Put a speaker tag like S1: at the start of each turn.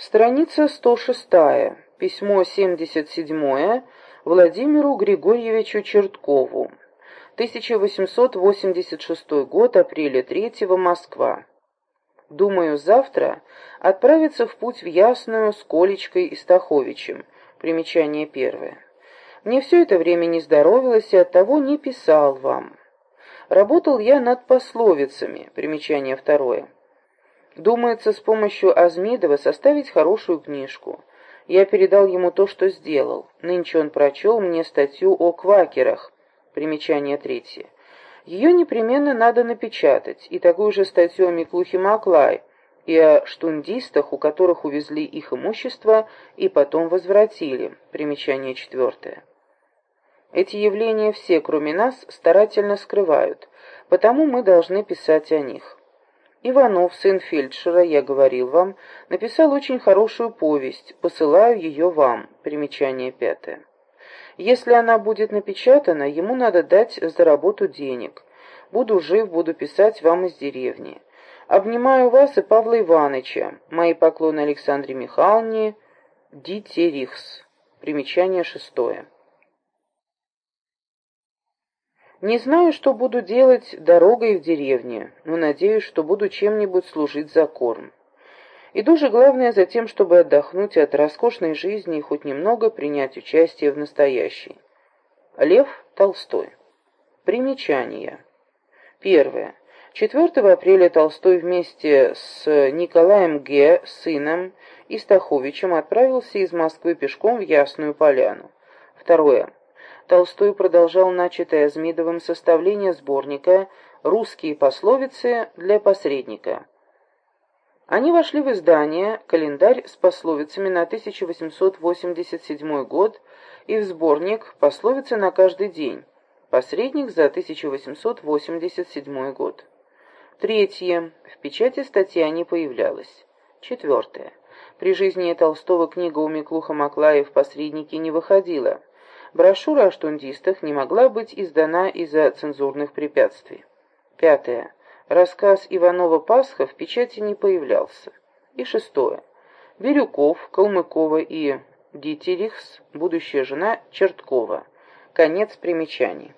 S1: Страница 106. Письмо 77 Владимиру Григорьевичу Черткову. 1886 год, апреля 3 Москва. Думаю завтра отправиться в путь в Ясную с Колечкой и Стаховичем. Примечание первое. Мне все это время не здоровилось и оттого не писал вам. Работал я над пословицами. Примечание второе. Думается, с помощью Азмидова составить хорошую книжку. Я передал ему то, что сделал. Нынче он прочел мне статью о квакерах. Примечание третье. Ее непременно надо напечатать, и такую же статью о Миклухе Маклай, и о штундистах, у которых увезли их имущество и потом возвратили. Примечание четвертое. Эти явления все, кроме нас, старательно скрывают, потому мы должны писать о них. Иванов, сын фельдшера, я говорил вам, написал очень хорошую повесть, посылаю ее вам. Примечание пятое. Если она будет напечатана, ему надо дать за работу денег. Буду жив, буду писать вам из деревни. Обнимаю вас и Павла Ивановича. Мои поклоны Александре Михайловне. Дитерихс. Примечание шестое. Не знаю, что буду делать дорогой в деревне, но надеюсь, что буду чем-нибудь служить за корм. Иду же, главное, за тем, чтобы отдохнуть от роскошной жизни и хоть немного принять участие в настоящей. Лев Толстой. Примечания. Первое. 4 апреля Толстой вместе с Николаем Г., сыном Истаховичем отправился из Москвы пешком в Ясную Поляну. Второе. Толстой продолжал начатое Азмидовым составление сборника «Русские пословицы для посредника». Они вошли в издание «Календарь с пословицами на 1887 год» и в сборник «Пословицы на каждый день», посредник за 1887 год. Третье. В печати статья не появлялась. Четвертое. При жизни Толстого книга у Миклуха Маклаев в посреднике не выходила брошюра о штундистах не могла быть издана из-за цензурных препятствий. Пятое. Рассказ Иванова-Пасха в печати не появлялся. И шестое. Бирюков, Калмыкова и Дитерихс, будущая жена Черткова. Конец примечаний.